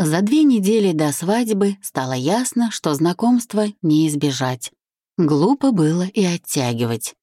За две недели до свадьбы стало ясно, что знакомства не избежать. Глупо было и оттягивать.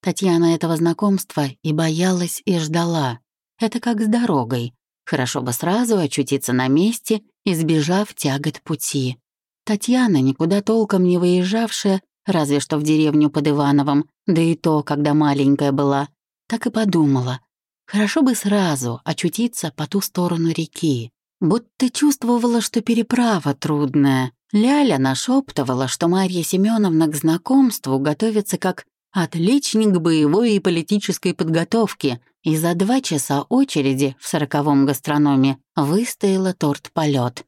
Татьяна этого знакомства и боялась, и ждала. Это как с дорогой. Хорошо бы сразу очутиться на месте, избежав тягот пути. Татьяна, никуда толком не выезжавшая, разве что в деревню под Ивановым, да и то, когда маленькая была, так и подумала. Хорошо бы сразу очутиться по ту сторону реки. Будто чувствовала, что переправа трудная. Ляля нашептывала, что Марья Семеновна к знакомству готовится как отличник боевой и политической подготовки, и за два часа очереди в сороковом гастрономе выстояла торт-полет.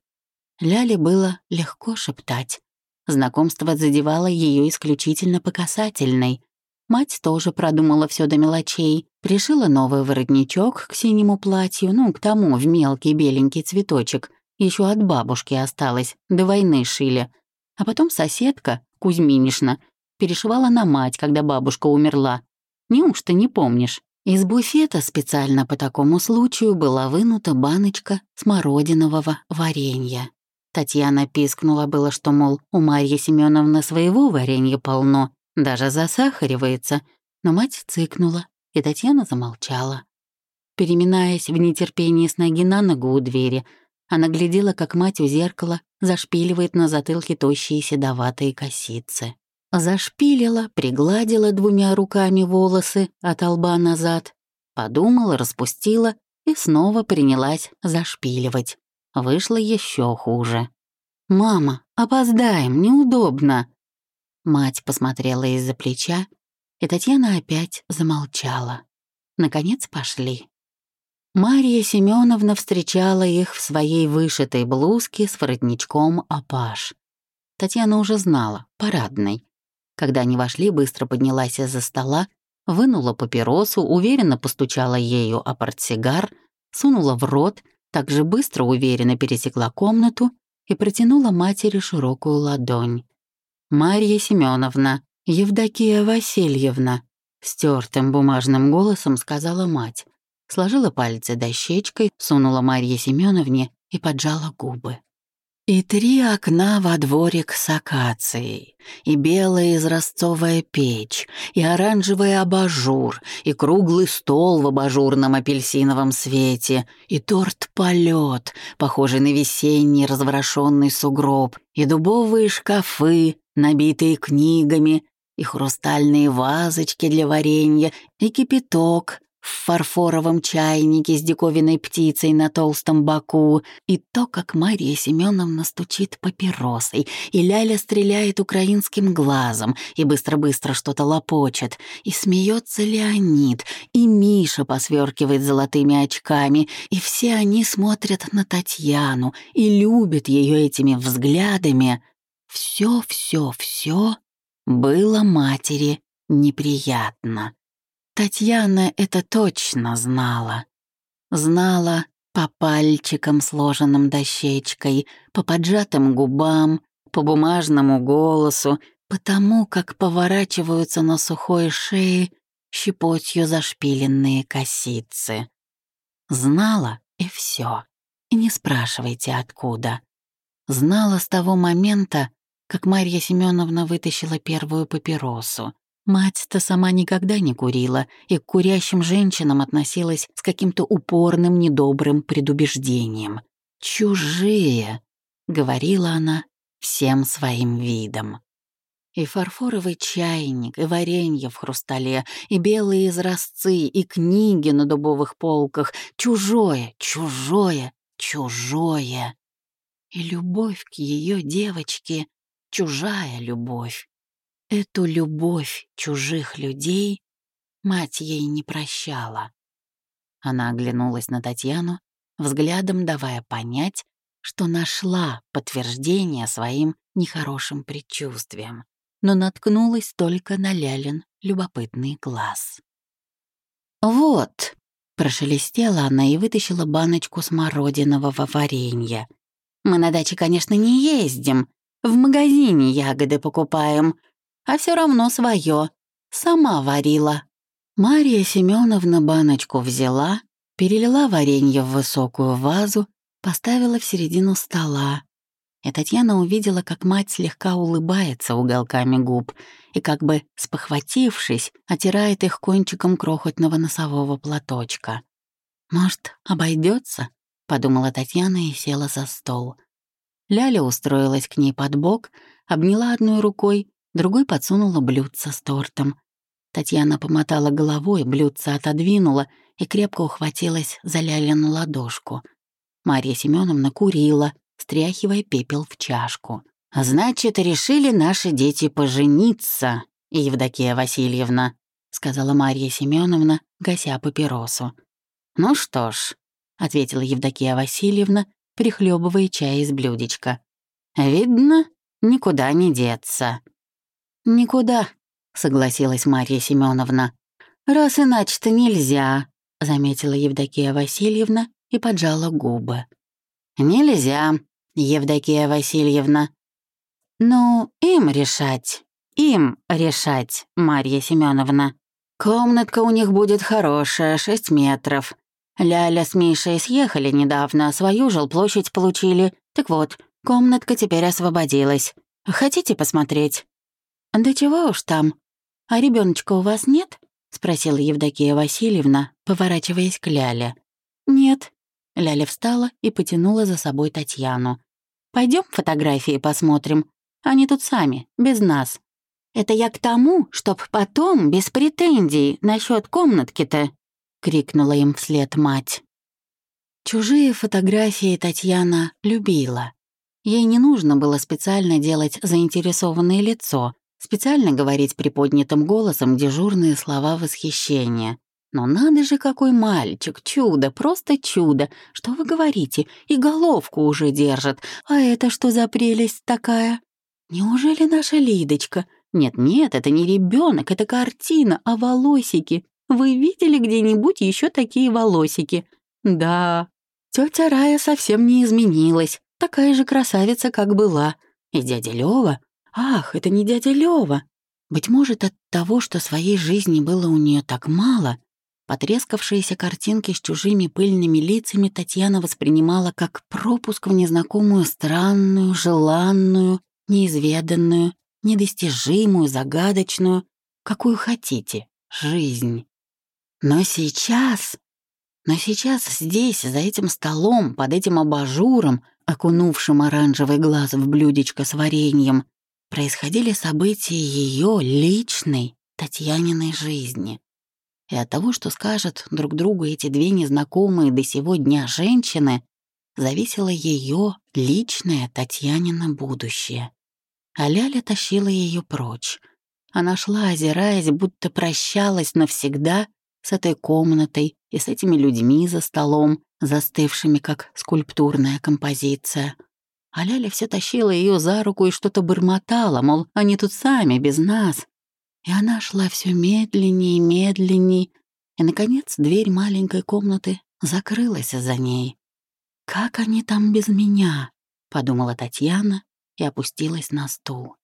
Ляле было легко шептать. Знакомство задевало ее исключительно по касательной. Мать тоже продумала все до мелочей, пришила новый воротничок к синему платью, ну, к тому, в мелкий беленький цветочек. Еще от бабушки осталось, до войны шили. А потом соседка, Кузьминишна, перешивала на мать, когда бабушка умерла. Неужто не помнишь? Из буфета специально по такому случаю была вынута баночка смородинового варенья. Татьяна пискнула было, что, мол, у Марьи Семеновны своего варенья полно, даже засахаривается, но мать цыкнула, и Татьяна замолчала. Переминаясь в нетерпении с ноги на ногу у двери, она глядела, как мать у зеркала зашпиливает на затылке тощие седоватые косицы. Зашпилила, пригладила двумя руками волосы от лба назад, подумала, распустила и снова принялась зашпиливать. Вышло еще хуже. «Мама, опоздаем, неудобно!» Мать посмотрела из-за плеча, и Татьяна опять замолчала. Наконец пошли. Мария Семеновна встречала их в своей вышитой блузке с воротничком «Апаш». Татьяна уже знала, парадной. Когда они вошли, быстро поднялась из-за стола, вынула папиросу, уверенно постучала ею о портсигар, сунула в рот так же быстро уверенно пересекла комнату и протянула матери широкую ладонь. «Марья Семеновна, Евдокия Васильевна», стертым бумажным голосом сказала мать. Сложила пальцы дощечкой, сунула Марье Семеновне и поджала губы. И три окна во дворик с акацией, и белая израстовая печь, и оранжевый абажур, и круглый стол в абажурном апельсиновом свете, и торт-полет, похожий на весенний разворошенный сугроб, и дубовые шкафы, набитые книгами, и хрустальные вазочки для варенья, и кипяток, в фарфоровом чайнике с диковинной птицей на толстом боку, и то, как Мария Семеновна стучит папиросой, и Ляля стреляет украинским глазом, и быстро-быстро что-то лопочет, и смеется Леонид, и Миша посверкивает золотыми очками, и все они смотрят на Татьяну и любят ее этими взглядами. Все, все, все было матери неприятно. Татьяна это точно знала. Знала по пальчикам, сложенным дощечкой, по поджатым губам, по бумажному голосу, по тому, как поворачиваются на сухой шее щепотью зашпиленные косицы. Знала и все. И не спрашивайте, откуда. Знала с того момента, как Марья Семеновна вытащила первую папиросу. Мать-то сама никогда не курила и к курящим женщинам относилась с каким-то упорным, недобрым предубеждением. «Чужие», — говорила она всем своим видом. И фарфоровый чайник, и варенье в хрустале, и белые изразцы, и книги на дубовых полках. Чужое, чужое, чужое. И любовь к ее девочке — чужая любовь. Эту любовь чужих людей мать ей не прощала. Она оглянулась на Татьяну, взглядом давая понять, что нашла подтверждение своим нехорошим предчувствиям, но наткнулась только на Лялин любопытный глаз. «Вот», — прошелестела она и вытащила баночку смородинового варенья. «Мы на даче, конечно, не ездим, в магазине ягоды покупаем, а все равно свое. Сама варила. Мария Семеновна баночку взяла, перелила варенье в высокую вазу, поставила в середину стола. И Татьяна увидела, как мать слегка улыбается уголками губ и, как бы спохватившись, отирает их кончиком крохотного носового платочка. «Может, обойдется? подумала Татьяна и села за стол. Ляля устроилась к ней под бок, обняла одной рукой, другой подсунула блюдце с тортом. Татьяна помотала головой, блюдце отодвинула и крепко ухватилась за Лялину ладошку. Марья Семеновна курила, стряхивая пепел в чашку. «Значит, решили наши дети пожениться, Евдокия Васильевна», сказала Марья Семеновна, гася папиросу. «Ну что ж», — ответила Евдокия Васильевна, прихлебывая чай из блюдечка. «Видно, никуда не деться». «Никуда», — согласилась Марья Семеновна. «Раз иначе-то нельзя», — заметила Евдокия Васильевна и поджала губы. «Нельзя, Евдокия Васильевна». «Ну, им решать, им решать, Марья Семеновна. Комнатка у них будет хорошая, шесть метров. Ляля с Мишей съехали недавно, свою жилплощадь получили. Так вот, комнатка теперь освободилась. Хотите посмотреть?» «Да чего уж там. А ребеночка у вас нет?» — спросила Евдокия Васильевна, поворачиваясь к Ляле. «Нет». Ляля встала и потянула за собой Татьяну. Пойдем фотографии посмотрим. Они тут сами, без нас. Это я к тому, чтоб потом, без претензий, насчет комнатки-то», — крикнула им вслед мать. Чужие фотографии Татьяна любила. Ей не нужно было специально делать заинтересованное лицо, специально говорить приподнятым голосом дежурные слова восхищения. Но надо же, какой мальчик, чудо, просто чудо. Что вы говорите? И головку уже держит. А это что за прелесть такая? Неужели наша Лидочка? Нет-нет, это не ребенок, это картина, а волосики. Вы видели где-нибудь еще такие волосики? Да, тетя Рая совсем не изменилась. Такая же красавица, как была. И дядя Лёва? Ах, это не дядя Лёва. Быть может, от того, что своей жизни было у нее так мало, Потрескавшиеся картинки с чужими пыльными лицами Татьяна воспринимала как пропуск в незнакомую странную, желанную, неизведанную, недостижимую, загадочную, какую хотите, жизнь. Но сейчас... Но сейчас здесь, за этим столом, под этим абажуром, окунувшим оранжевый глаз в блюдечко с вареньем, происходили события ее личной, Татьяниной жизни и от того, что скажут друг другу эти две незнакомые до сего дня женщины, зависело ее личное Татьянина будущее. А Ляля тащила ее прочь. Она шла, озираясь, будто прощалась навсегда с этой комнатой и с этими людьми за столом, застывшими как скульптурная композиция. А Ляля все тащила ее за руку и что-то бормотала, мол, они тут сами, без нас. И она шла все медленнее и медленнее, и, наконец, дверь маленькой комнаты закрылась за ней. «Как они там без меня?» — подумала Татьяна и опустилась на стул.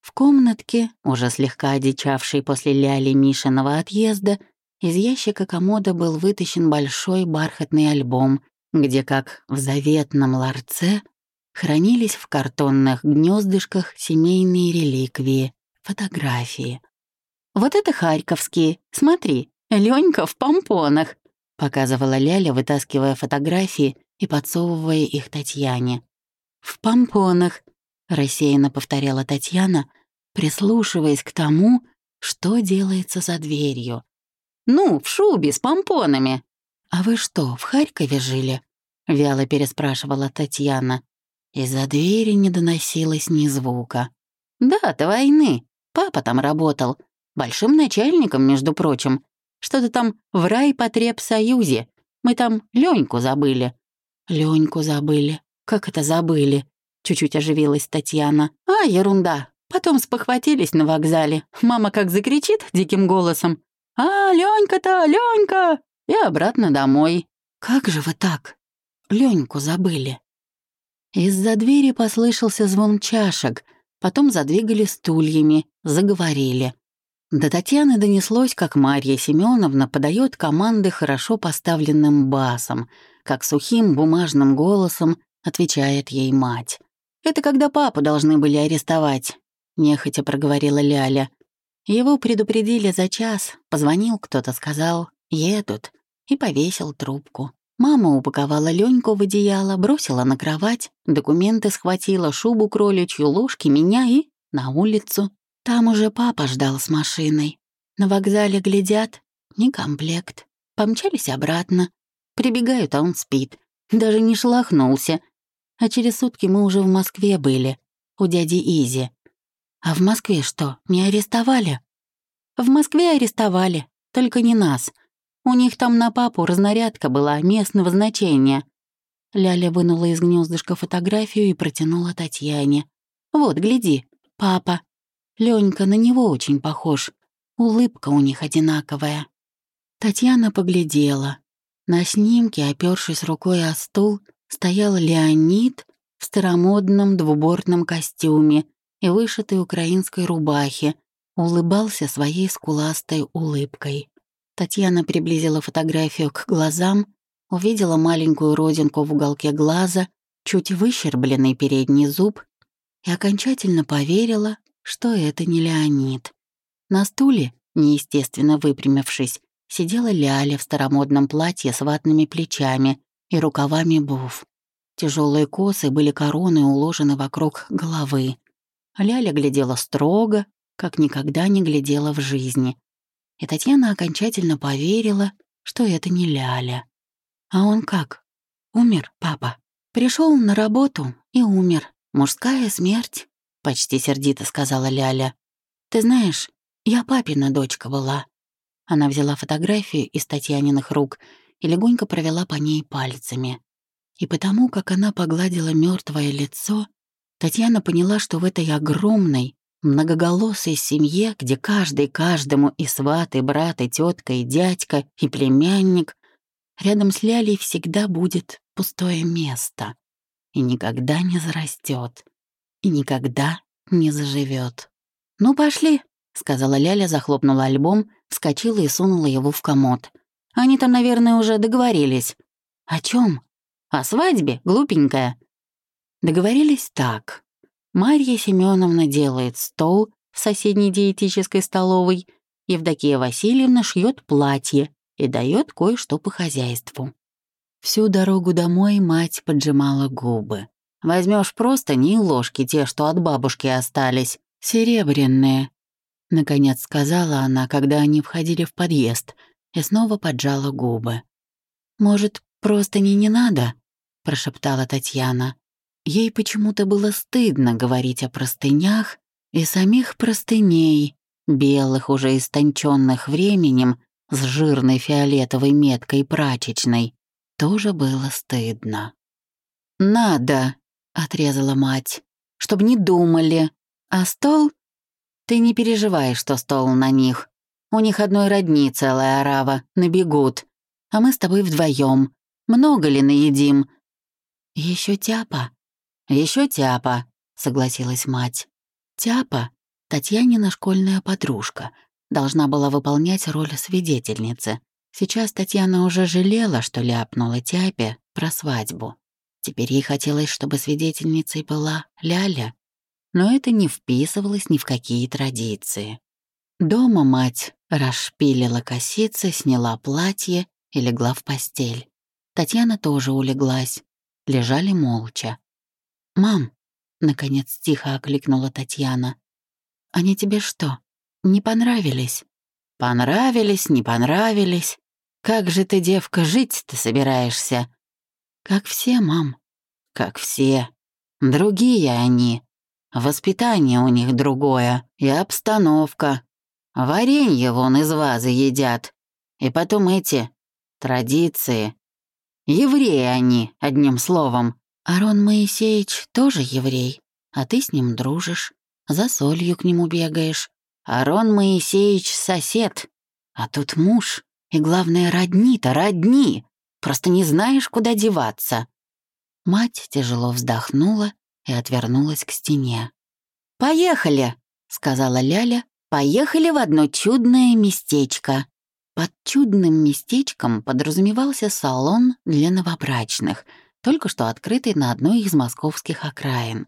В комнатке, уже слегка одичавшей после ляли Мишиного отъезда, из ящика комода был вытащен большой бархатный альбом, где, как в заветном ларце, хранились в картонных гнездышках семейные реликвии, фотографии, вот это харьковские. Смотри, Ленька в помпонах», — показывала Ляля, вытаскивая фотографии и подсовывая их Татьяне. «В помпонах», — рассеянно повторяла Татьяна, прислушиваясь к тому, что делается за дверью. «Ну, в шубе с помпонами». «А вы что, в Харькове жили?» — вяло переспрашивала Татьяна. Из-за двери не доносилось ни звука. «Да, до войны. Папа там работал. Большим начальником, между прочим. Что-то там в райпотребсоюзе. Мы там Леньку забыли». Леньку забыли. Как это забыли?» Чуть-чуть оживилась Татьяна. «А, ерунда. Потом спохватились на вокзале. Мама как закричит диким голосом. «А, Ленька-то, Ленька!» И обратно домой. «Как же вы так? Леньку забыли?» Из-за двери послышался звон чашек, потом задвигали стульями, заговорили. До Татьяны донеслось, как Марья Семеновна подает команды хорошо поставленным басом, как сухим бумажным голосом отвечает ей мать. «Это когда папу должны были арестовать», — нехотя проговорила Ляля. Его предупредили за час, позвонил кто-то, сказал «едут» и повесил трубку. Мама упаковала Леньку в одеяло, бросила на кровать, документы схватила, шубу кроличью, ложки, меня и на улицу. Там уже папа ждал с машиной. На вокзале глядят, не комплект. Помчались обратно. Прибегают, а он спит. Даже не шелохнулся. А через сутки мы уже в Москве были, у дяди Изи. А в Москве что, не арестовали? В Москве арестовали, только не нас. У них там на папу разнарядка была местного значения. Ляля вынула из гнездышка фотографию и протянула Татьяне. «Вот, гляди, папа. Ленька на него очень похож. Улыбка у них одинаковая». Татьяна поглядела. На снимке, опёршись рукой о стул, стоял Леонид в старомодном двубортном костюме и вышитой украинской рубахе, улыбался своей скуластой улыбкой. Татьяна приблизила фотографию к глазам, увидела маленькую родинку в уголке глаза, чуть выщербленный передний зуб и окончательно поверила, что это не Леонид. На стуле, неестественно выпрямившись, сидела Ляля в старомодном платье с ватными плечами и рукавами буф. Тяжелые косы были короной уложены вокруг головы. Ляля глядела строго, как никогда не глядела в жизни, и Татьяна окончательно поверила, что это не Ляля. А он как? Умер, папа. Пришел на работу и умер. Мужская смерть, почти сердито сказала Ляля. Ты знаешь, я папина дочка была. Она взяла фотографию из Татьяниных рук и легонько провела по ней пальцами. И потому, как она погладила мертвое лицо, Татьяна поняла, что в этой огромной, многоголосой семье, где каждый каждому и сват, и брат, и тетка, и дядька, и племянник, рядом с Лялей всегда будет пустое место и никогда не зарастет, и никогда не заживет. «Ну, пошли», — сказала Ляля, захлопнула альбом, вскочила и сунула его в комод. «Они там, наверное, уже договорились». «О чем? О свадьбе, глупенькая». Договорились так. Марья Семеновна делает стол в соседней диетической столовой, Евдокия Васильевна шьет платье и дает кое-что по хозяйству. Всю дорогу домой мать поджимала губы. Возьмешь просто не ложки, те, что от бабушки остались, серебряные. Наконец сказала она, когда они входили в подъезд, и снова поджала губы. «Может, просто не не надо?» — прошептала Татьяна. Ей почему-то было стыдно говорить о простынях и самих простыней, белых, уже истонченных временем, с жирной фиолетовой меткой прачечной. Тоже было стыдно. «Надо», — отрезала мать, — «чтоб не думали. А стол? Ты не переживай, что стол на них. У них одной родни целая орава, набегут. А мы с тобой вдвоем. Много ли наедим?» Еще тяпа», еще тяпа», — согласилась мать. Тяпа, Татьянина школьная подружка, должна была выполнять роль свидетельницы. Сейчас Татьяна уже жалела, что ляпнула тяпе про свадьбу. Теперь ей хотелось, чтобы свидетельницей была Ляля. Но это не вписывалось ни в какие традиции. Дома мать расшпилила косицы, сняла платье и легла в постель. Татьяна тоже улеглась. Лежали молча. «Мам», — наконец тихо окликнула Татьяна, «они тебе что, не понравились?» «Понравились, не понравились. Как же ты, девка, жить-то собираешься?» «Как все, мам». «Как все. Другие они. Воспитание у них другое и обстановка. Варенье вон из вазы едят. И потом эти традиции. Евреи они, одним словом. Арон Моисеевич тоже еврей, а ты с ним дружишь, за солью к нему бегаешь. Арон Моисеевич сосед, а тут муж, и главное, родни-то, родни, просто не знаешь, куда деваться». Мать тяжело вздохнула и отвернулась к стене. «Поехали!» — сказала Ляля. «Поехали в одно чудное местечко». Под чудным местечком подразумевался салон для новобрачных, только что открытый на одной из московских окраин.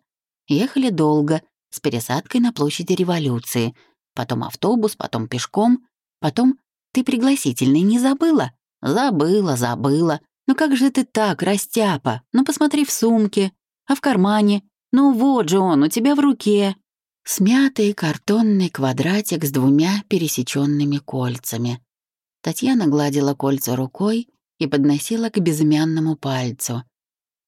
Ехали долго, с пересадкой на площади революции, потом автобус, потом пешком, потом «Ты пригласительный не забыла?» «Забыла, забыла. Ну как же ты так, растяпа? Ну посмотри в сумке. А в кармане? Ну вот же он, у тебя в руке». Смятый картонный квадратик с двумя пересеченными кольцами. Татьяна гладила кольца рукой и подносила к безымянному пальцу.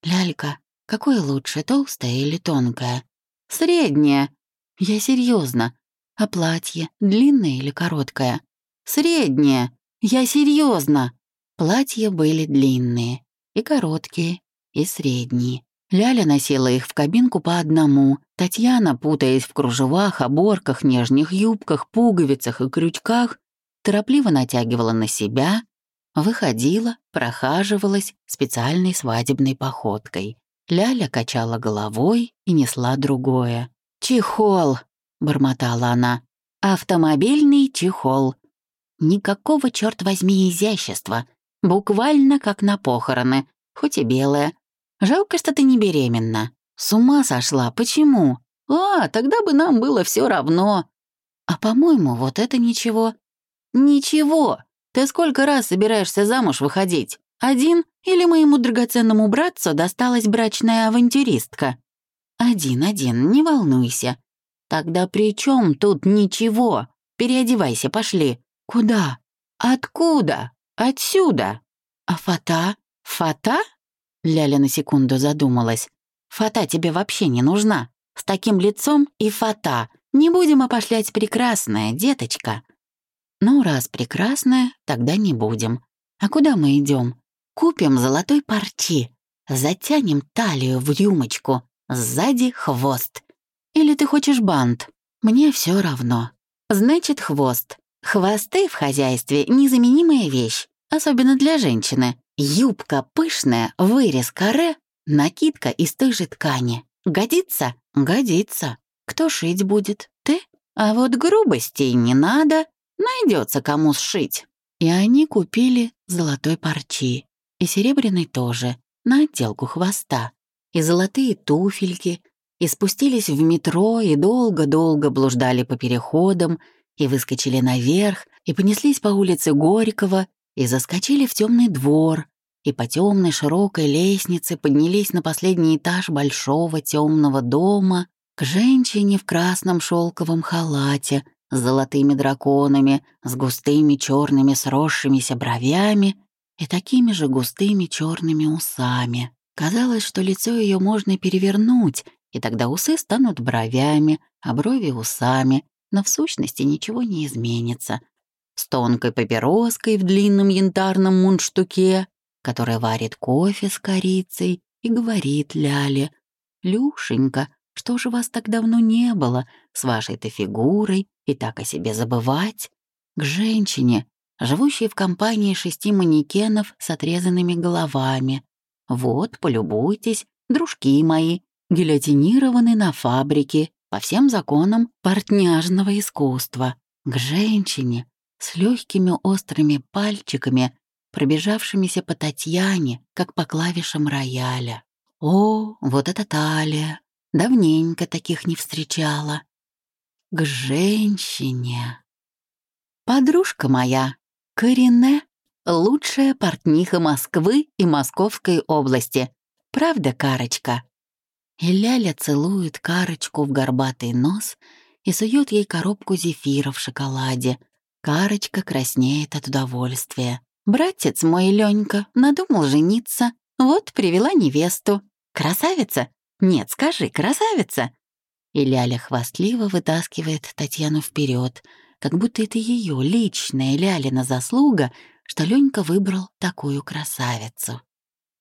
«Лялька, какое лучше, толстое или тонкое?» «Среднее». «Я серьезно. А платье, длинное или короткое?» «Среднее. Я серьезно. Платья были длинные, и короткие, и средние. Ляля носила их в кабинку по одному, Татьяна, путаясь в кружевах, оборках, нежных юбках, пуговицах и крючках, торопливо натягивала на себя, выходила, прохаживалась специальной свадебной походкой. Ляля качала головой и несла другое. «Чехол!» — бормотала она. «Автомобильный чехол. Никакого, черт возьми, изящества. Буквально как на похороны, хоть и белая. Жалко, что ты не беременна. С ума сошла, почему? А, тогда бы нам было все равно. А по-моему, вот это ничего. «Ничего. Ты сколько раз собираешься замуж выходить? Один или моему драгоценному братцу досталась брачная авантюристка?» «Один, один, не волнуйся». «Тогда при чем тут ничего? Переодевайся, пошли». «Куда? Откуда? Отсюда?» «А фата? Фата?» Ляля на секунду задумалась. «Фата тебе вообще не нужна. С таким лицом и фата. Не будем опошлять прекрасное, деточка». Ну, раз прекрасная, тогда не будем. А куда мы идем? Купим золотой парчи, затянем талию в юмочку, сзади хвост. Или ты хочешь бант? Мне все равно. Значит, хвост. Хвосты в хозяйстве — незаменимая вещь, особенно для женщины. Юбка пышная, вырез каре, накидка из той же ткани. Годится? Годится. Кто шить будет? Ты? А вот грубостей не надо. Найдется кому сшить. И они купили золотой парчи. И серебряный тоже, на отделку хвоста. И золотые туфельки. И спустились в метро, и долго-долго блуждали по переходам, и выскочили наверх, и понеслись по улице Горького, и заскочили в темный двор, и по темной широкой лестнице поднялись на последний этаж большого темного дома к женщине в красном шелковом халате, с золотыми драконами, с густыми черными сросшимися бровями и такими же густыми черными усами. Казалось, что лицо ее можно перевернуть, и тогда усы станут бровями, а брови — усами, но в сущности ничего не изменится. С тонкой папироской в длинном янтарном мундштуке, которая варит кофе с корицей и говорит Ляле, «Люшенька, что же вас так давно не было с вашей-то фигурой и так о себе забывать? К женщине, живущей в компании шести манекенов с отрезанными головами. Вот, полюбуйтесь, дружки мои, гильотинированы на фабрике по всем законам портняжного искусства. К женщине с легкими острыми пальчиками, пробежавшимися по Татьяне, как по клавишам рояля. О, вот это талия! Давненько таких не встречала. К женщине. Подружка моя, Корине, лучшая портниха Москвы и Московской области. Правда, Карочка? И Ляля целует Карочку в горбатый нос и сует ей коробку зефира в шоколаде. Карочка краснеет от удовольствия. «Братец мой, Ленька, надумал жениться. Вот привела невесту. Красавица? «Нет, скажи, красавица!» И Ляля хвастливо вытаскивает Татьяну вперед, как будто это ее личная Лялина заслуга, что Ленька выбрал такую красавицу.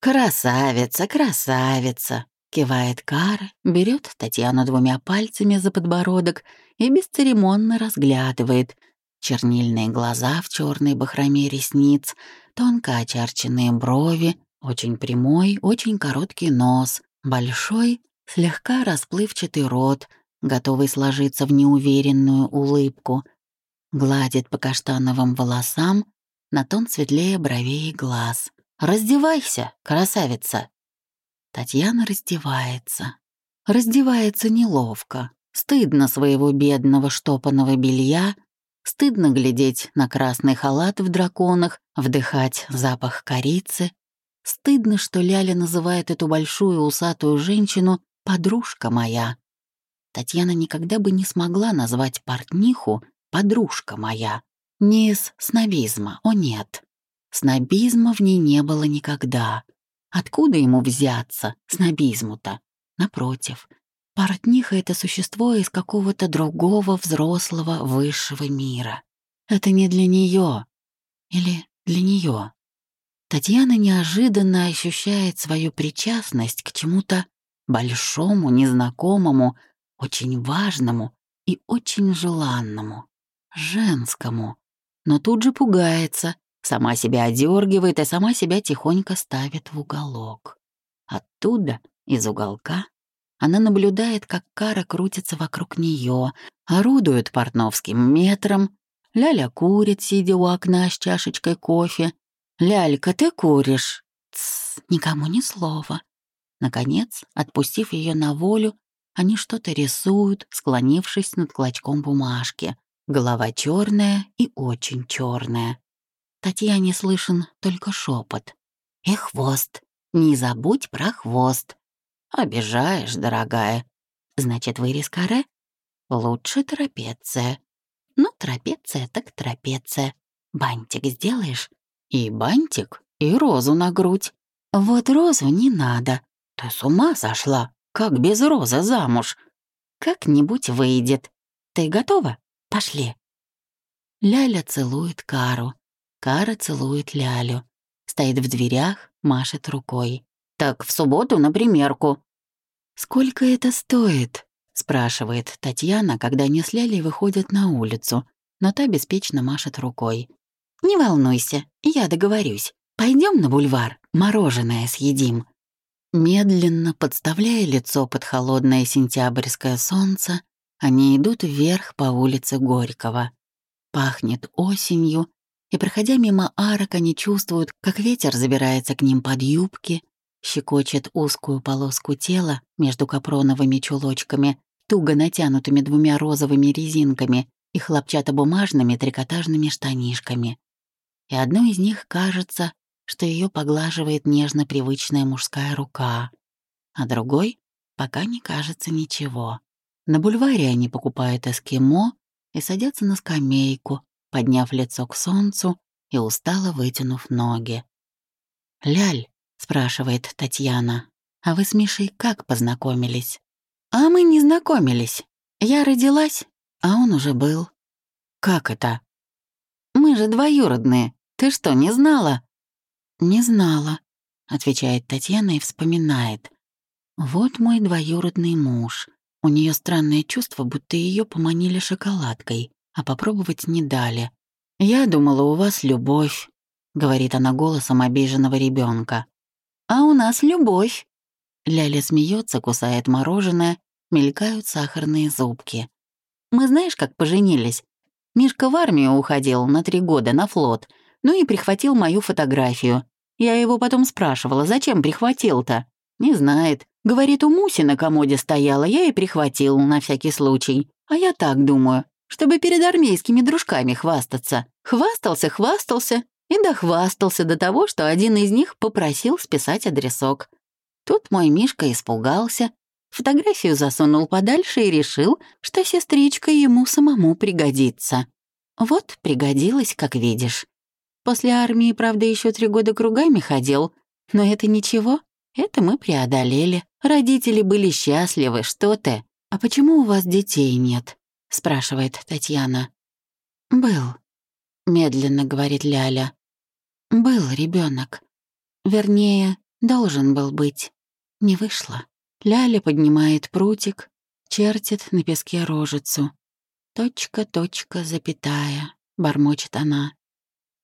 «Красавица, красавица!» — кивает Кара, берет Татьяну двумя пальцами за подбородок и бесцеремонно разглядывает. Чернильные глаза в черной бахроме ресниц, тонко очерченные брови, очень прямой, очень короткий нос, Большой, слегка расплывчатый рот, готовый сложиться в неуверенную улыбку, гладит по каштановым волосам, на тон светлее бровей и глаз. «Раздевайся, красавица!» Татьяна раздевается. Раздевается неловко. Стыдно своего бедного штопанного белья, стыдно глядеть на красный халат в драконах, вдыхать запах корицы. Стыдно, что Ляля называет эту большую усатую женщину «подружка моя». Татьяна никогда бы не смогла назвать портниху «подружка моя». Не из снобизма, о нет. Снобизма в ней не было никогда. Откуда ему взяться, снобизму-то? Напротив, портниха — это существо из какого-то другого взрослого высшего мира. Это не для нее Или для нее. Татьяна неожиданно ощущает свою причастность к чему-то большому, незнакомому, очень важному и очень желанному, женскому. Но тут же пугается, сама себя одергивает и сама себя тихонько ставит в уголок. Оттуда, из уголка, она наблюдает, как Кара крутится вокруг нее, орудует портновским метром, Ляля курит, сидя у окна с чашечкой кофе. «Лялька, ты куришь?» «Тсс, никому ни слова». Наконец, отпустив ее на волю, они что-то рисуют, склонившись над клочком бумажки. Голова черная и очень черная. Татьяне слышен только шепот. «И хвост! Не забудь про хвост!» «Обижаешь, дорогая!» «Значит, вырез каре?» «Лучше трапеция». «Ну, трапеция так трапеция. Бантик сделаешь?» «И бантик, и розу на грудь». «Вот розу не надо. Ты с ума сошла?» Как без розы замуж? Как-нибудь выйдет. Ты готова? Пошли. Ляля целует Кару. Кара целует Лялю. Стоит в дверях, машет рукой. «Так в субботу на примерку». «Сколько это стоит?» — спрашивает Татьяна, когда они с Лялей выходят на улицу, но та беспечно машет рукой. «Не волнуйся, я договорюсь. Пойдем на бульвар, мороженое съедим». Медленно, подставляя лицо под холодное сентябрьское солнце, они идут вверх по улице Горького. Пахнет осенью, и, проходя мимо арок, они чувствуют, как ветер забирается к ним под юбки, щекочет узкую полоску тела между капроновыми чулочками, туго натянутыми двумя розовыми резинками и хлопчатобумажными трикотажными штанишками. И одной из них кажется, что ее поглаживает нежно привычная мужская рука, а другой пока не кажется ничего. На бульваре они покупают эскимо и садятся на скамейку, подняв лицо к солнцу и устало вытянув ноги. «Ляль», — спрашивает Татьяна, — «а вы с Мишей как познакомились?» «А мы не знакомились. Я родилась, а он уже был». «Как это?» «Мы же двоюродные. Ты что, не знала?» «Не знала», — отвечает Татьяна и вспоминает. «Вот мой двоюродный муж. У нее странное чувство, будто ее поманили шоколадкой, а попробовать не дали. Я думала, у вас любовь», — говорит она голосом обиженного ребенка. «А у нас любовь». Ляля смеется, кусает мороженое, мелькают сахарные зубки. «Мы знаешь, как поженились? Мишка в армию уходил на три года на флот, ну и прихватил мою фотографию. Я его потом спрашивала, зачем прихватил-то? Не знает. Говорит, у Муси на комоде стояла, я и прихватил на всякий случай. А я так думаю, чтобы перед армейскими дружками хвастаться. Хвастался, хвастался и дохвастался до того, что один из них попросил списать адресок. Тут мой Мишка испугался, фотографию засунул подальше и решил, что сестричка ему самому пригодится. Вот пригодилась, как видишь. После армии, правда, еще три года кругами ходил, но это ничего, это мы преодолели. Родители были счастливы, что ты. А почему у вас детей нет? спрашивает Татьяна. Был, медленно говорит Ляля. Был ребенок. Вернее, должен был быть. Не вышло. Ляля поднимает прутик, чертит на песке рожицу. Точка, точка, запятая, бормочет она.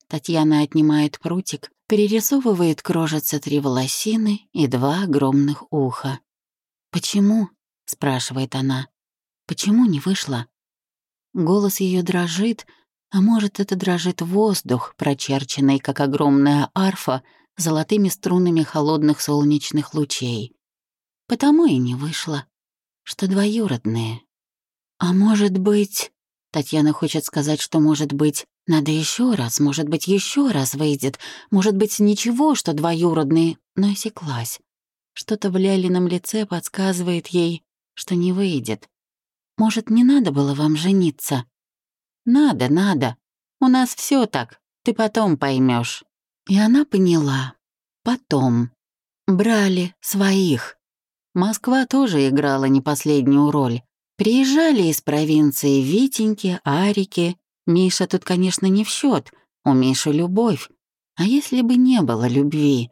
Татьяна отнимает прутик, перерисовывает крожица три волосины и два огромных уха. «Почему?» — спрашивает она. «Почему не вышла?» Голос ее дрожит, А может, это дрожит воздух, прочерченный, как огромная арфа, золотыми струнами холодных солнечных лучей. Потому и не вышло, что двоюродные. А может быть... Татьяна хочет сказать, что, может быть, надо еще раз, может быть, еще раз выйдет, может быть, ничего, что двоюродные, но осеклась. Что-то в Лялином лице подсказывает ей, что не выйдет. Может, не надо было вам жениться? Надо, надо. У нас все так, ты потом поймешь. И она поняла. Потом. Брали своих. Москва тоже играла не последнюю роль. Приезжали из провинции Витеньки, Арики. Миша тут, конечно, не в счет. У Миши любовь. А если бы не было любви?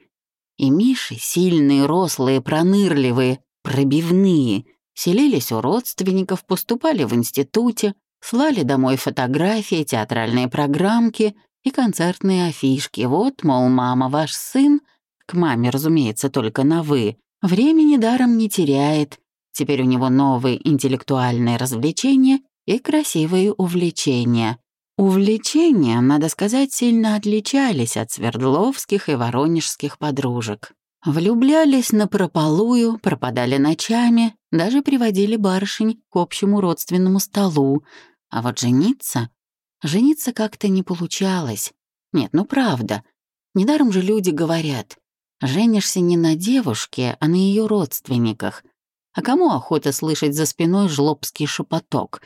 И Миши, сильные, рослые, пронырливые, пробивные, селились у родственников, поступали в институте, слали домой фотографии, театральные программки и концертные афишки. Вот, мол, мама, ваш сын, к маме, разумеется, только на «вы», времени даром не теряет. Теперь у него новые интеллектуальные развлечения и красивые увлечения. Увлечения, надо сказать, сильно отличались от свердловских и воронежских подружек. Влюблялись напропалую, пропадали ночами, даже приводили барышень к общему родственному столу. А вот жениться... Жениться как-то не получалось. Нет, ну правда. Недаром же люди говорят, женишься не на девушке, а на ее родственниках. А кому охота слышать за спиной жлобский шепоток?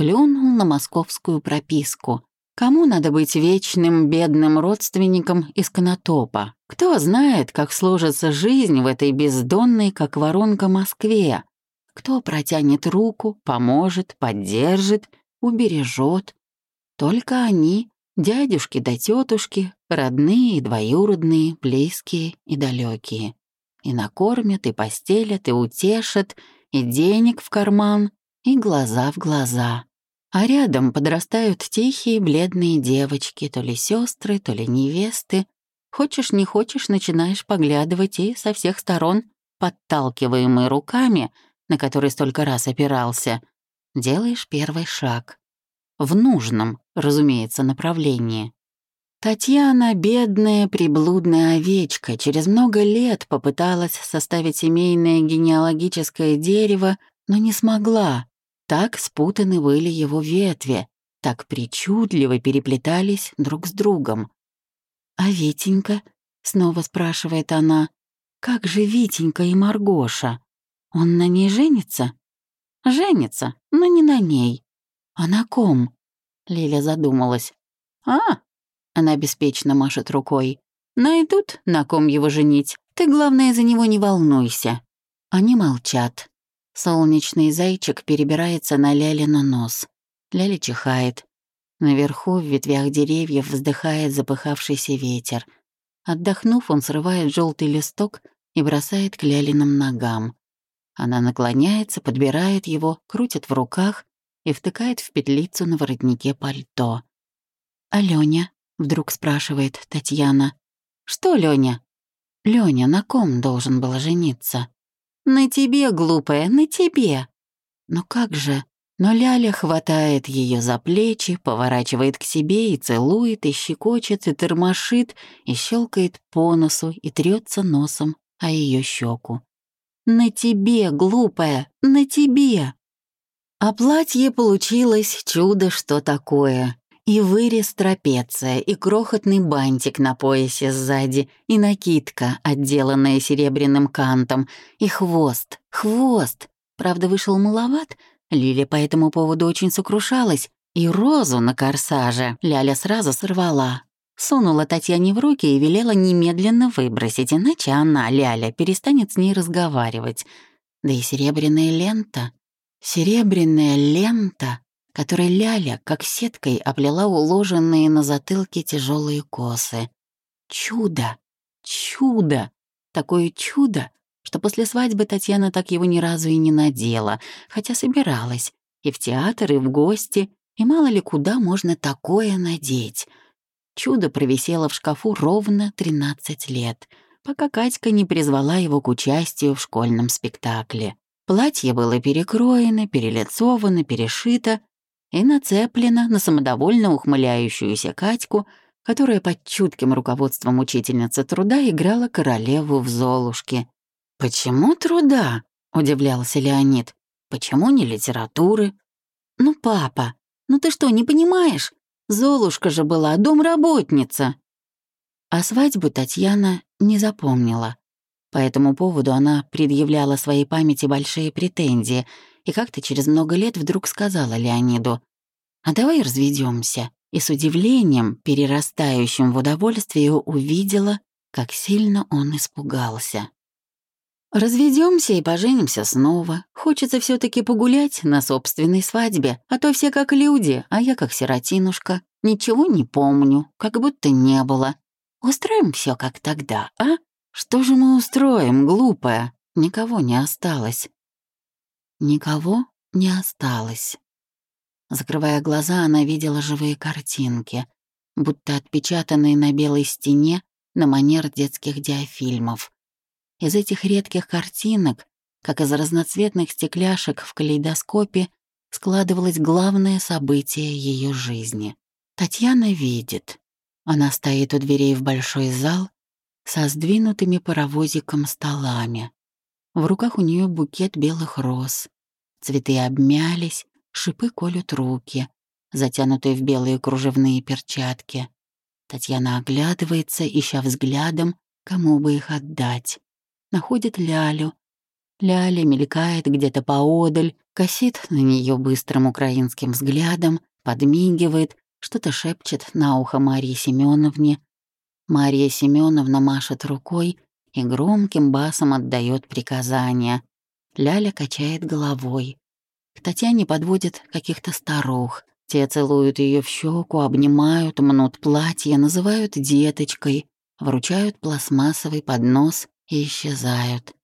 Клюнул на московскую прописку. Кому надо быть вечным бедным родственником из Конотопа? Кто знает, как сложится жизнь в этой бездонной, как воронка, Москве? Кто протянет руку, поможет, поддержит, убережет? Только они, дядюшки да тетушки, родные и двоюродные, близкие и далекие. И накормят, и постелят, и утешат, и денег в карман, и глаза в глаза. А рядом подрастают тихие бледные девочки, то ли сестры, то ли невесты. Хочешь, не хочешь, начинаешь поглядывать и со всех сторон, подталкиваемый руками, на которые столько раз опирался, делаешь первый шаг. В нужном, разумеется, направлении. Татьяна, бедная приблудная овечка, через много лет попыталась составить семейное генеалогическое дерево, но не смогла, так спутаны были его ветви, так причудливо переплетались друг с другом. «А Витенька?» — снова спрашивает она. «Как же Витенька и Маргоша? Он на ней женится?» «Женится, но не на ней». «А на ком?» — Лиля задумалась. «А!» — она беспечно машет рукой. «Найдут, на ком его женить. Ты, главное, за него не волнуйся». Они молчат. Солнечный зайчик перебирается на Лялина нос. Ляля чихает. Наверху, в ветвях деревьев, вздыхает запыхавшийся ветер. Отдохнув, он срывает желтый листок и бросает к Лялиным ногам. Она наклоняется, подбирает его, крутит в руках и втыкает в петлицу на воротнике пальто. «А Лёня?» — вдруг спрашивает Татьяна. «Что Лёня?» «Лёня на ком должен был жениться?» На тебе, глупая, на тебе. Но как же? Но Ляля хватает ее за плечи, поворачивает к себе и целует, и щекочет, и тормошит, и щелкает по носу, и трется носом о ее щеку. «На тебе, глупая, на тебе!» А платье получилось чудо что такое. И вырез трапеция, и крохотный бантик на поясе сзади, и накидка, отделанная серебряным кантом, и хвост, хвост. Правда, вышел маловат, Лиля по этому поводу очень сокрушалась, и розу на корсаже Ляля сразу сорвала. Сунула Татьяне в руки и велела немедленно выбросить, иначе она, Ляля, перестанет с ней разговаривать. Да и серебряная лента. Серебряная лента которой Ляля, как сеткой, оплела уложенные на затылке тяжелые косы. Чудо! Чудо! Такое чудо, что после свадьбы Татьяна так его ни разу и не надела, хотя собиралась и в театр, и в гости, и мало ли куда можно такое надеть. Чудо провисело в шкафу ровно 13 лет, пока Катька не призвала его к участию в школьном спектакле. Платье было перекроено, перелицовано, перешито, и нацеплена на самодовольно ухмыляющуюся Катьку, которая под чутким руководством учительницы труда играла королеву в Золушке. «Почему труда?» — удивлялся Леонид. «Почему не литературы?» «Ну, папа, ну ты что, не понимаешь? Золушка же была домработница». А свадьбу Татьяна не запомнила. По этому поводу она предъявляла своей памяти большие претензии и как-то через много лет вдруг сказала Леониду, «А давай разведемся. И с удивлением, перерастающим в удовольствие, увидела, как сильно он испугался. Разведемся и поженимся снова. Хочется все таки погулять на собственной свадьбе, а то все как люди, а я как сиротинушка. Ничего не помню, как будто не было. Устроим все как тогда, а? Что же мы устроим, глупая? Никого не осталось. Никого не осталось. Закрывая глаза, она видела живые картинки, будто отпечатанные на белой стене на манер детских диафильмов. Из этих редких картинок, как из разноцветных стекляшек в калейдоскопе, складывалось главное событие ее жизни. Татьяна видит. Она стоит у дверей в большой зал со сдвинутыми паровозиком столами. В руках у нее букет белых роз. Цветы обмялись, шипы колют руки, затянутые в белые кружевные перчатки. Татьяна оглядывается, ища взглядом, кому бы их отдать. Находит Лялю. Ляля мелькает где-то поодаль, косит на нее быстрым украинским взглядом, подмигивает, что-то шепчет на ухо Марии Семеновне, Мария Семеновна машет рукой и громким басом отдает приказания. Ляля качает головой. К Татьяне подводят каких-то старух. Те целуют ее в щеку, обнимают, мнут платье, называют деточкой, вручают пластмассовый поднос и исчезают.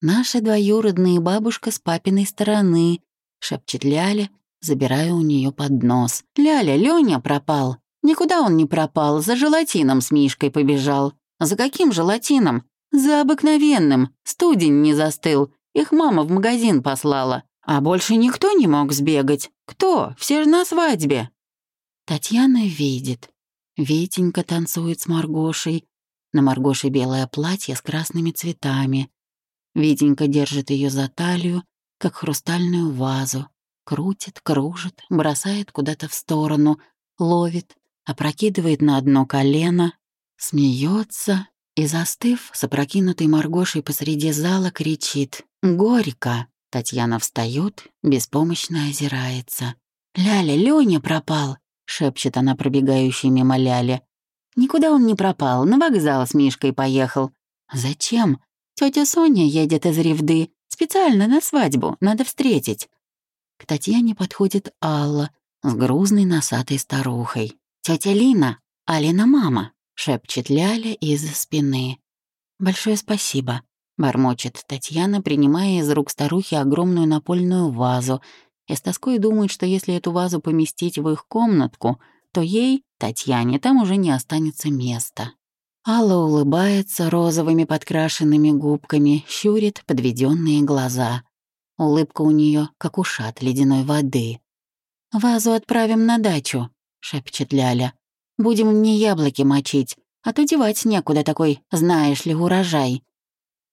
«Наши двоюродные бабушка с папиной стороны», — шепчет Ляля, забирая у нее поднос. «Ляля, Лёня пропал!» Никуда он не пропал, за желатином с Мишкой побежал. За каким желатином? За обыкновенным. Студень не застыл. Их мама в магазин послала. А больше никто не мог сбегать. Кто? Все же на свадьбе. Татьяна видит. Витенька танцует с Маргошей. На Маргоше белое платье с красными цветами. Витенька держит ее за талию, как хрустальную вазу. Крутит, кружит, бросает куда-то в сторону, ловит, опрокидывает на одно колено, смеется и, застыв, с опрокинутой Маргошей посреди зала, кричит «Горько!». Татьяна встает, беспомощно озирается. «Ляля, Лёня пропал!» — шепчет она пробегающей мимо Ляли. «Никуда он не пропал, на вокзал с Мишкой поехал». «Зачем? Тетя Соня едет из Ревды. Специально на свадьбу, надо встретить». К Татьяне подходит Алла с грузной носатой старухой. Тетя Лина, Алина мама», — шепчет Ляля из-за спины. «Большое спасибо», — бормочет Татьяна, принимая из рук старухи огромную напольную вазу, и с тоской думает, что если эту вазу поместить в их комнатку, то ей, Татьяне, там уже не останется места. Алла улыбается розовыми подкрашенными губками, щурит подведенные глаза. Улыбка у нее как ушат ледяной воды. «Вазу отправим на дачу», шепчет Ляля. «Будем мне яблоки мочить, а то девать некуда такой, знаешь ли, урожай».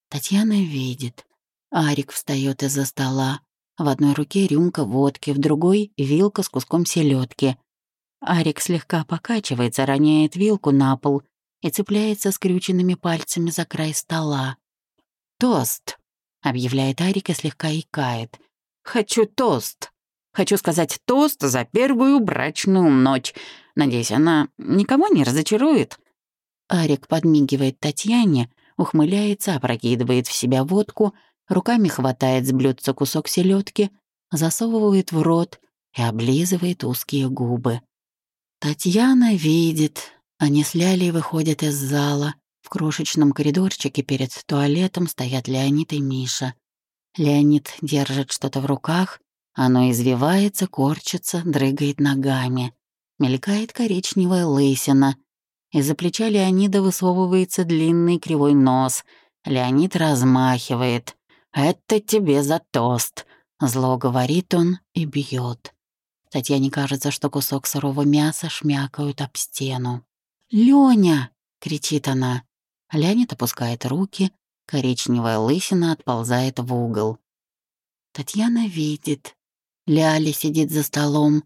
Татьяна видит. Арик встает из-за стола. В одной руке рюмка водки, в другой — вилка с куском селедки. Арик слегка покачивается, роняет вилку на пол и цепляется скрюченными пальцами за край стола. «Тост!» — объявляет Арик и слегка икает. «Хочу тост!» Хочу сказать тост за первую брачную ночь. Надеюсь, она никого не разочарует». Арик подмигивает Татьяне, ухмыляется, опрокидывает в себя водку, руками хватает с блюдца кусок селедки, засовывает в рот и облизывает узкие губы. Татьяна видит, они с Лялей выходят из зала. В крошечном коридорчике перед туалетом стоят Леонид и Миша. Леонид держит что-то в руках, оно извивается, корчится, дрыгает ногами. Мелькает коричневая лысина. Из-за плеча Леонида высовывается длинный кривой нос. Леонид размахивает. «Это тебе за тост!» Зло говорит он и бьет. Татьяне кажется, что кусок сырого мяса шмякают об стену. «Лёня!» — кричит она. Леонид опускает руки, коричневая лысина отползает в угол. Татьяна видит. Ляля сидит за столом,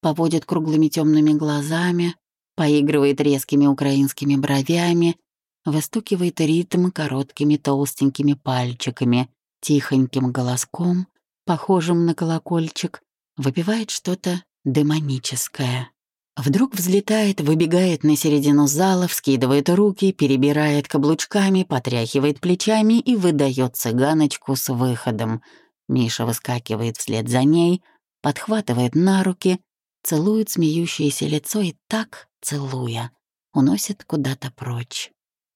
поводит круглыми темными глазами, поигрывает резкими украинскими бровями, выстукивает ритм короткими толстенькими пальчиками, тихоньким голоском, похожим на колокольчик, выпивает что-то демоническое. Вдруг взлетает, выбегает на середину зала, вскидывает руки, перебирает каблучками, потряхивает плечами и выдает цыганочку с выходом. Миша выскакивает вслед за ней, подхватывает на руки, целует смеющееся лицо и так, целуя, уносит куда-то прочь.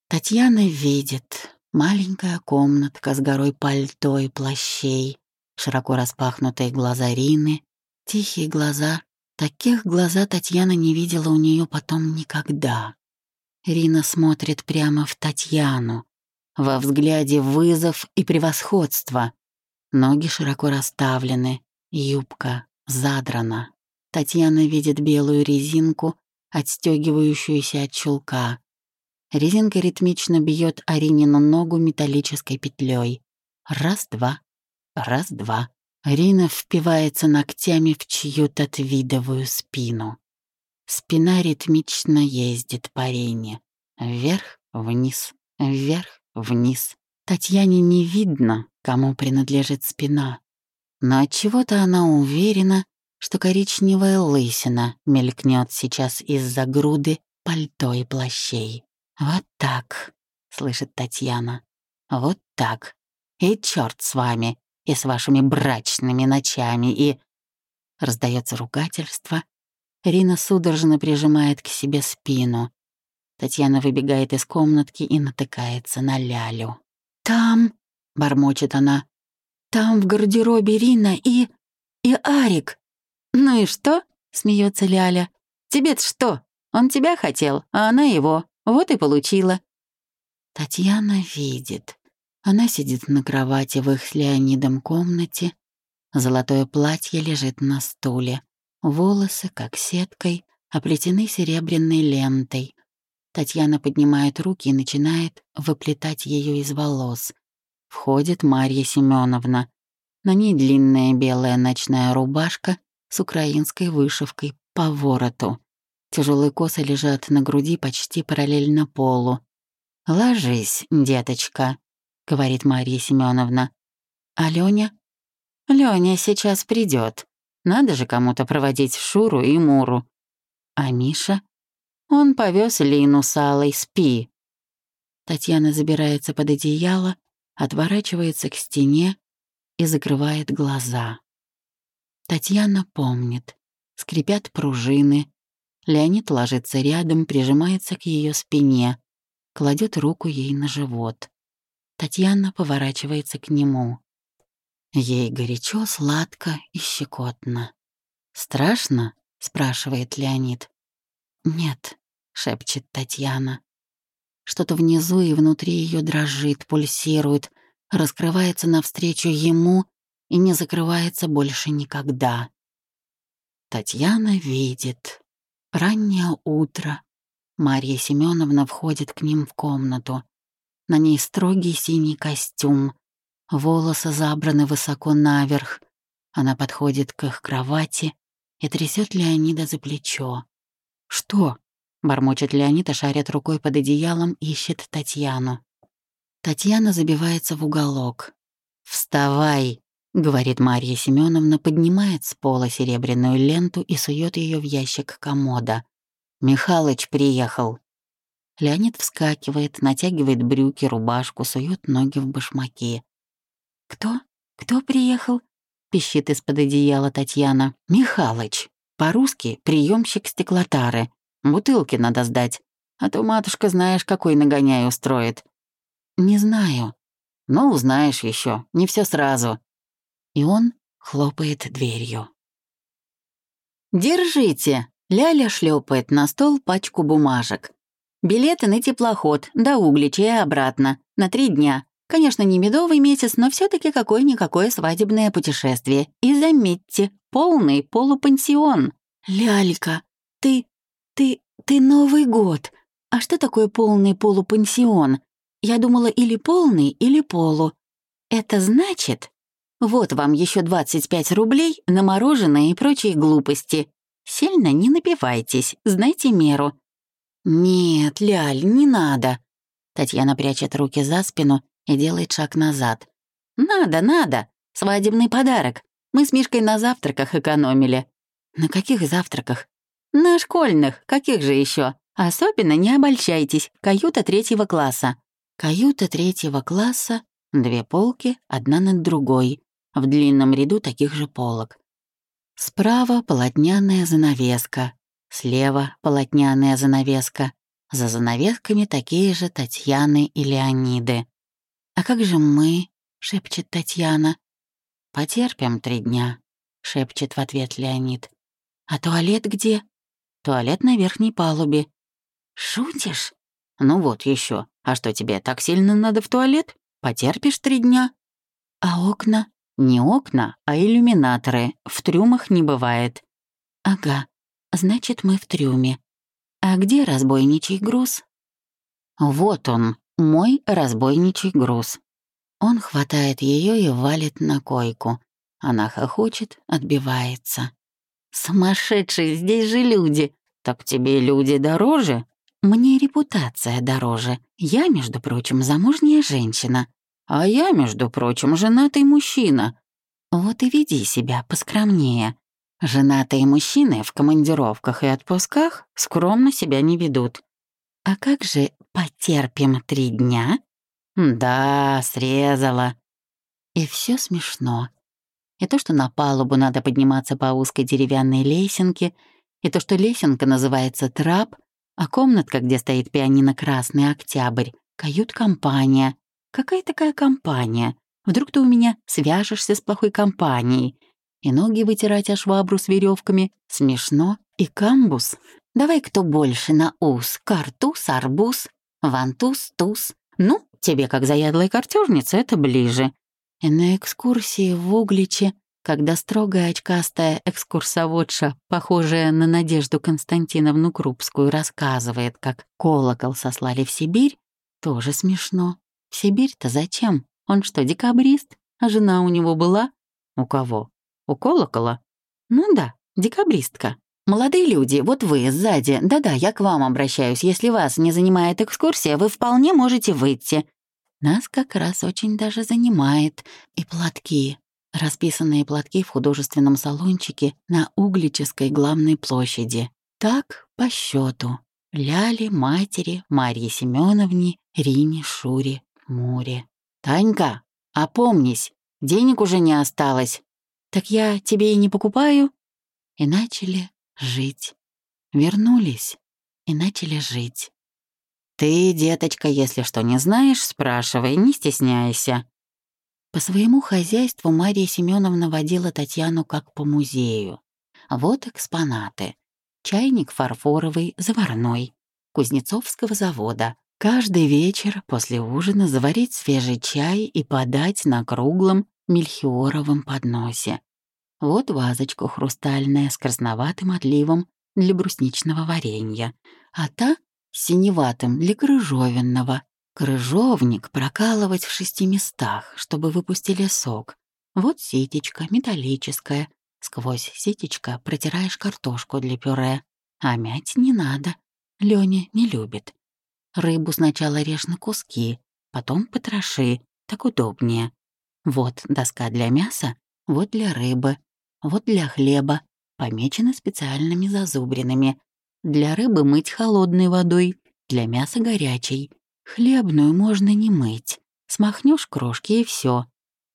Татьяна видит маленькая комнатка с горой пальто и плащей, широко распахнутые глаза Рины, тихие глаза. Таких глаза Татьяна не видела у нее потом никогда. Рина смотрит прямо в Татьяну. Во взгляде вызов и превосходство. Ноги широко расставлены, юбка задрана. Татьяна видит белую резинку, отстегивающуюся от чулка. Резинка ритмично бьет Аринину ногу металлической петлей. Раз-два, раз-два. Рина впивается ногтями в чью-то твидовую спину. Спина ритмично ездит по Рине. Вверх, вниз, вверх, вниз. Татьяне не видно, кому принадлежит спина. Но от чего то она уверена, что коричневая лысина мелькнет сейчас из-за груды пальто и плащей. «Вот так», — слышит Татьяна. «Вот так. И черт с вами, и с вашими брачными ночами, и...» Раздается ругательство. Рина судорожно прижимает к себе спину. Татьяна выбегает из комнатки и натыкается на Лялю. «Там», — бормочет она, — «там в гардеробе Рина и... и Арик». «Ну и что?» — смеется Ляля. «Тебе-то что? Он тебя хотел, а она его. Вот и получила». Татьяна видит. Она сидит на кровати в их с Леонидом комнате. Золотое платье лежит на стуле. Волосы, как сеткой, оплетены серебряной лентой. Татьяна поднимает руки и начинает выплетать ее из волос. Входит Марья Семеновна. На ней длинная белая ночная рубашка с украинской вышивкой по вороту. Тяжелые косы лежат на груди почти параллельно полу. «Ложись, деточка», — говорит Мария Семеновна. «А Лёня?» «Лёня сейчас придет. Надо же кому-то проводить Шуру и Муру». «А Миша?» «Он повез Лину с Аллой, спи». Татьяна забирается под одеяло, отворачивается к стене и закрывает глаза. Татьяна помнит. Скрипят пружины, Леонид ложится рядом, прижимается к ее спине, кладет руку ей на живот. Татьяна поворачивается к нему. Ей горячо, сладко и щекотно. «Страшно?» — спрашивает Леонид. «Нет», — шепчет Татьяна. Что-то внизу и внутри ее дрожит, пульсирует, раскрывается навстречу ему и не закрывается больше никогда. Татьяна видит, Раннее утро. Марья Семеновна входит к ним в комнату. На ней строгий синий костюм. Волосы забраны высоко наверх. Она подходит к их кровати и трясет Леонида за плечо. «Что?» — бормочет Леонид, а шарит рукой под одеялом, ищет Татьяну. Татьяна забивается в уголок. «Вставай!» — говорит Марья Семеновна, поднимает с пола серебряную ленту и сует ее в ящик комода. «Михалыч приехал». Леонид вскакивает, натягивает брюки, рубашку, сует ноги в башмаки. «Кто? Кто приехал?» — пищит из-под одеяла Татьяна. «Михалыч. По-русски приемщик стеклотары. Бутылки надо сдать. А то матушка, знаешь, какой нагоняй устроит». «Не знаю». «Ну, узнаешь еще. Не все сразу и он хлопает дверью. «Держите!» — Ляля шлепает на стол пачку бумажек. «Билеты на теплоход, до Углича и обратно, на три дня. Конечно, не медовый месяц, но все таки какое-никакое свадебное путешествие. И заметьте, полный полупансион. Лялька, ты... ты... ты Новый год. А что такое полный полупансион? Я думала или полный, или полу. Это значит... Вот вам еще 25 рублей на мороженое и прочие глупости. Сильно не напивайтесь, знайте меру. Нет, Ляль, не надо. Татьяна прячет руки за спину и делает шаг назад. Надо, надо. Свадебный подарок. Мы с Мишкой на завтраках экономили. На каких завтраках? На школьных, каких же еще? Особенно не обольщайтесь, каюта третьего класса. Каюта третьего класса, две полки, одна над другой, в длинном ряду таких же полок. Справа полотняная занавеска, слева полотняная занавеска, за занавесками такие же Татьяны и Леониды. «А как же мы?» — шепчет Татьяна. «Потерпим три дня», — шепчет в ответ Леонид. «А туалет где?» «Туалет на верхней палубе». «Шутишь?» «Ну вот еще. А что тебе, так сильно надо в туалет? Потерпишь три дня?» «А окна?» «Не окна, а иллюминаторы. В трюмах не бывает». «Ага. Значит, мы в трюме. А где разбойничий груз?» «Вот он, мой разбойничий груз». Он хватает ее и валит на койку. Она хохочет, отбивается. «Сумасшедшие, здесь же люди!» «Так тебе люди дороже?» «Мне репутация дороже. Я, между прочим, замужняя женщина. А я, между прочим, женатый мужчина. Вот и веди себя поскромнее. Женатые мужчины в командировках и отпусках скромно себя не ведут. А как же потерпим три дня? Да, срезала. И все смешно. И то, что на палубу надо подниматься по узкой деревянной лесенке, и то, что лесенка называется трап, а комнатка, где стоит пианино «Красный Октябрь», кают-компания, Какая такая компания? Вдруг ты у меня свяжешься с плохой компанией? И ноги вытирать о швабру с веревками смешно. И камбус. Давай кто больше на ус. Картуз, арбуз, вантуз, туз. Ну, тебе, как заядлой картежнице, это ближе. И на экскурсии в Угличе, когда строгая очкастая экскурсоводша, похожая на Надежду Константиновну Крупскую, рассказывает, как колокол сослали в Сибирь, тоже смешно. В Сибирь-то зачем? Он что, декабрист? А жена у него была? У кого? У колокола? Ну да, декабристка. Молодые люди, вот вы сзади. Да-да, я к вам обращаюсь. Если вас не занимает экскурсия, вы вполне можете выйти. Нас как раз очень даже занимает. И платки. Расписанные платки в художественном салончике на Углической главной площади. Так, по счету. Ляли, матери, Марье Семеновне, Рине, Шуре, море. «Танька, опомнись, денег уже не осталось. Так я тебе и не покупаю». И начали жить. Вернулись и начали жить. «Ты, деточка, если что не знаешь, спрашивай, не стесняйся». По своему хозяйству Мария Семеновна водила Татьяну как по музею. Вот экспонаты. Чайник фарфоровый, заварной, Кузнецовского завода, Каждый вечер после ужина заварить свежий чай и подать на круглом мельхиоровом подносе. Вот вазочка хрустальная с красноватым отливом для брусничного варенья, а та — синеватым для крыжовенного. Крыжовник прокалывать в шести местах, чтобы выпустили сок. Вот ситечка металлическая. Сквозь ситечко протираешь картошку для пюре. А мять не надо. Лёня не любит. Рыбу сначала режь на куски, потом потроши, так удобнее. Вот доска для мяса, вот для рыбы, вот для хлеба, помечены специальными зазубринами. Для рыбы мыть холодной водой, для мяса горячей. Хлебную можно не мыть. Смахнешь крошки и все.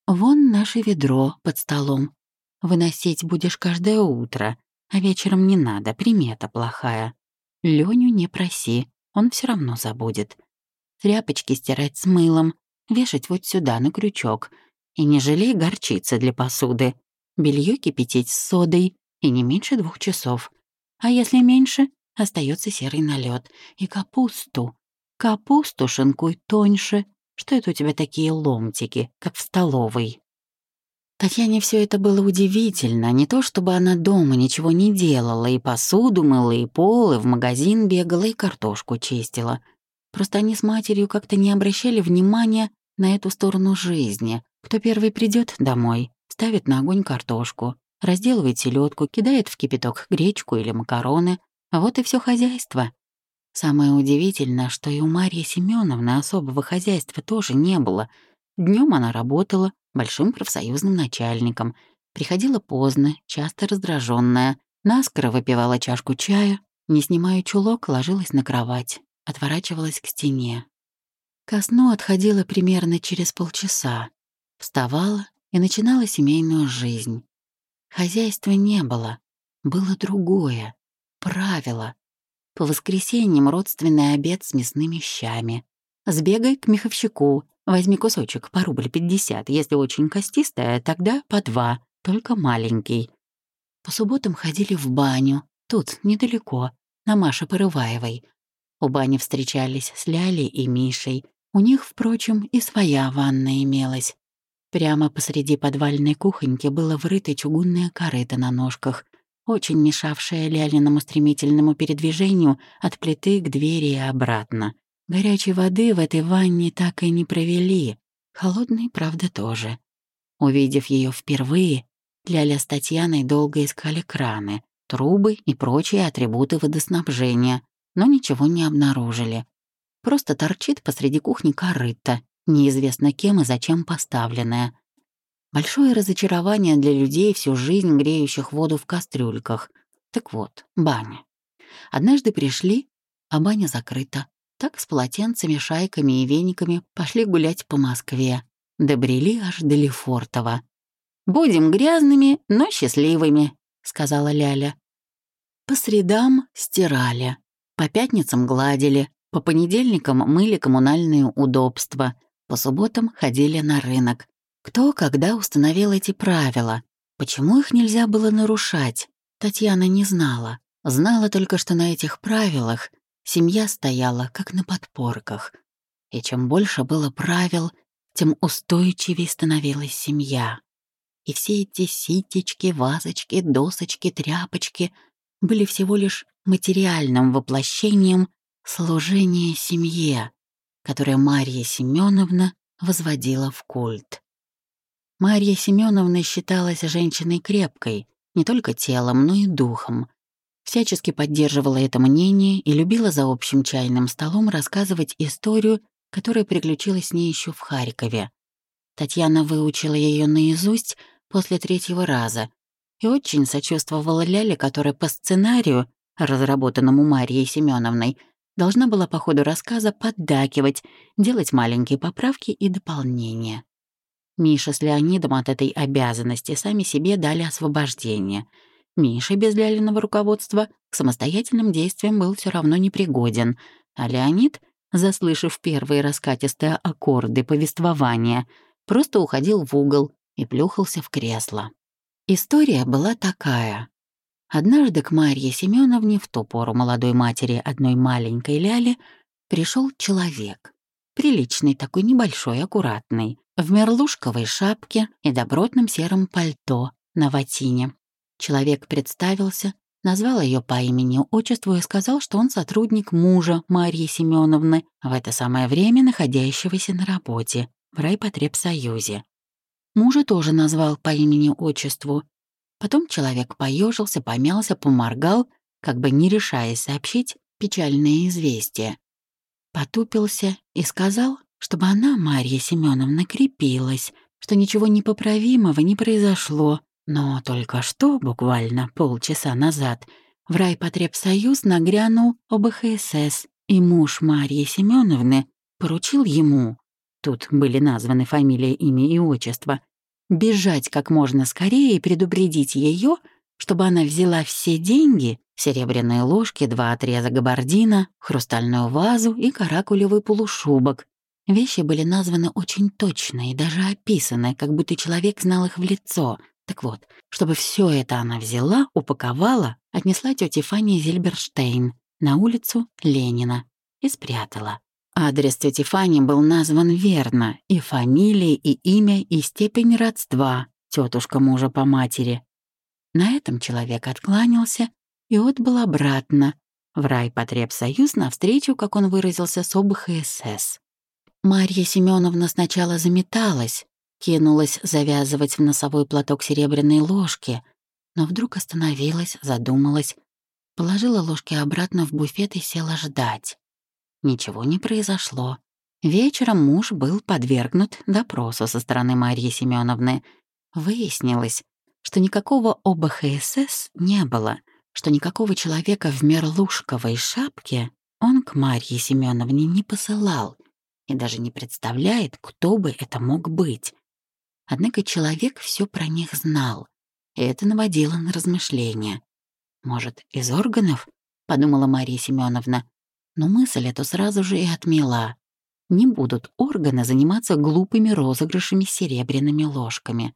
Вон наше ведро под столом. Выносить будешь каждое утро, а вечером не надо, примета плохая. Леню не проси, он все равно забудет. Тряпочки стирать с мылом, вешать вот сюда на крючок. И не жалей горчицы для посуды. Белье кипятить с содой и не меньше двух часов. А если меньше, остается серый налет. И капусту. Капусту шинкуй тоньше. Что это у тебя такие ломтики, как в столовой? Татьяне все это было удивительно, не то чтобы она дома ничего не делала, и посуду мыла, и пол, и в магазин бегала, и картошку чистила. Просто они с матерью как-то не обращали внимания на эту сторону жизни. Кто первый придет домой, ставит на огонь картошку, разделывает селедку, кидает в кипяток гречку или макароны. Вот и все хозяйство. Самое удивительное, что и у Марьи Семеновны особого хозяйства тоже не было. Днем она работала большим профсоюзным начальником, приходила поздно, часто раздраженная, наскоро выпивала чашку чая, не снимая чулок, ложилась на кровать, отворачивалась к стене. Ко сну отходила примерно через полчаса, вставала и начинала семейную жизнь. Хозяйства не было, было другое, правило. По воскресеньям родственный обед с мясными щами. Сбегай к меховщику, возьми кусочек по рубль пятьдесят, если очень костистая, тогда по два, только маленький. По субботам ходили в баню, тут, недалеко, на Маше Порываевой. У бани встречались с Лялей и Мишей. У них, впрочем, и своя ванна имелась. Прямо посреди подвальной кухоньки было врыто чугунное корыто на ножках, очень мешавшее Лялиному стремительному передвижению от плиты к двери и обратно. Горячей воды в этой ванне так и не провели, холодной, правда, тоже. Увидев ее впервые, Ляля с Татьяной долго искали краны, трубы и прочие атрибуты водоснабжения, но ничего не обнаружили. Просто торчит посреди кухни корыто, неизвестно кем и зачем поставленное. Большое разочарование для людей, всю жизнь греющих воду в кастрюльках. Так вот, баня. Однажды пришли, а баня закрыта. Так с полотенцами, шайками и вениками пошли гулять по Москве. Добрели аж до Лефортово. «Будем грязными, но счастливыми», — сказала Ляля. По средам стирали, по пятницам гладили, по понедельникам мыли коммунальные удобства, по субботам ходили на рынок. Кто когда установил эти правила? Почему их нельзя было нарушать? Татьяна не знала. Знала только, что на этих правилах семья стояла как на подпорках. И чем больше было правил, тем устойчивее становилась семья. И все эти ситечки, вазочки, досочки, тряпочки были всего лишь материальным воплощением служения семье, которое Марья Семеновна возводила в культ. Марья Семеновна считалась женщиной крепкой, не только телом, но и духом. Всячески поддерживала это мнение и любила за общим чайным столом рассказывать историю, которая приключилась с ней еще в Харькове. Татьяна выучила ее наизусть после третьего раза и очень сочувствовала Ляле, которая по сценарию, разработанному Марьей Семеновной, должна была по ходу рассказа поддакивать, делать маленькие поправки и дополнения. Миша с Леонидом от этой обязанности сами себе дали освобождение. Миша без Лялиного руководства к самостоятельным действиям был все равно непригоден, а Леонид, заслышав первые раскатистые аккорды повествования, просто уходил в угол и плюхался в кресло. История была такая. Однажды к Марье Семеновне, в ту пору молодой матери одной маленькой Ляли, пришел человек. Приличный такой, небольшой, аккуратный, в мерлушковой шапке и добротном сером пальто на ватине. Человек представился, назвал ее по имени-отчеству и сказал, что он сотрудник мужа Марьи Семеновны, в это самое время находящегося на работе в райпотребсоюзе. Мужа тоже назвал по имени-отчеству, Потом человек поежился, помялся, поморгал, как бы не решаясь сообщить печальное известие. Потупился и сказал, чтобы она, Марья Семеновна, крепилась, что ничего непоправимого не произошло. Но только что, буквально полчаса назад, в райпотребсоюз нагрянул ОБХСС, и муж Марьи Семеновны поручил ему, тут были названы фамилия, имя и отчество, бежать как можно скорее и предупредить ее, чтобы она взяла все деньги, серебряные ложки, два отреза габардина, хрустальную вазу и каракулевый полушубок. Вещи были названы очень точно и даже описаны, как будто человек знал их в лицо. Так вот, чтобы все это она взяла, упаковала, отнесла тете Фанни Зильберштейн на улицу Ленина и спрятала. Адрес тети Фани был назван верно, и фамилия, и имя, и степень родства. тетушка мужа по матери. На этом человек откланялся и отбыл обратно, в райпотребсоюз навстречу, как он выразился, с ОБХСС. Марья Семеновна сначала заметалась, кинулась завязывать в носовой платок серебряные ложки, но вдруг остановилась, задумалась, положила ложки обратно в буфет и села ждать. Ничего не произошло. Вечером муж был подвергнут допросу со стороны Марьи Семеновны. Выяснилось, что никакого ОБХСС не было, что никакого человека в мерлушковой шапке он к Марье Семеновне не посылал и даже не представляет, кто бы это мог быть. Однако человек все про них знал, и это наводило на размышления. «Может, из органов?» — подумала Мария Семеновна, но мысль эту сразу же и отмела. Не будут органы заниматься глупыми розыгрышами с серебряными ложками.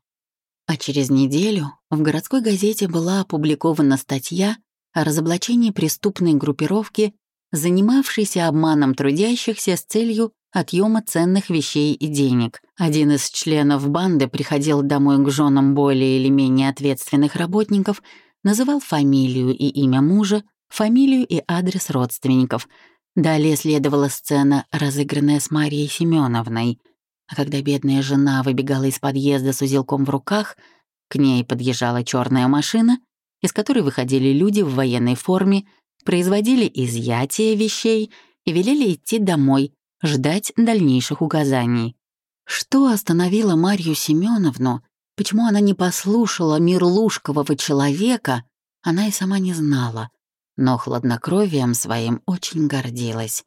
А через неделю в городской газете была опубликована статья о разоблачении преступной группировки, занимавшейся обманом трудящихся с целью отъема ценных вещей и денег. Один из членов банды приходил домой к женам более или менее ответственных работников, называл фамилию и имя мужа, фамилию и адрес родственников. Далее следовала сцена, разыгранная с Марией Семеновной. А когда бедная жена выбегала из подъезда с узелком в руках, к ней подъезжала черная машина, из которой выходили люди в военной форме, производили изъятие вещей и велели идти домой, ждать дальнейших указаний. Что остановило Марью Семеновну, почему она не послушала мирлушкового человека, она и сама не знала, но хладнокровием своим очень гордилась.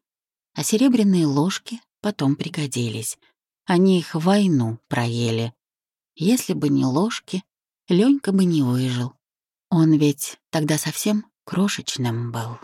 А серебряные ложки потом пригодились. Они их войну проели. Если бы не ложки, Ленька бы не выжил. Он ведь тогда совсем крошечным был.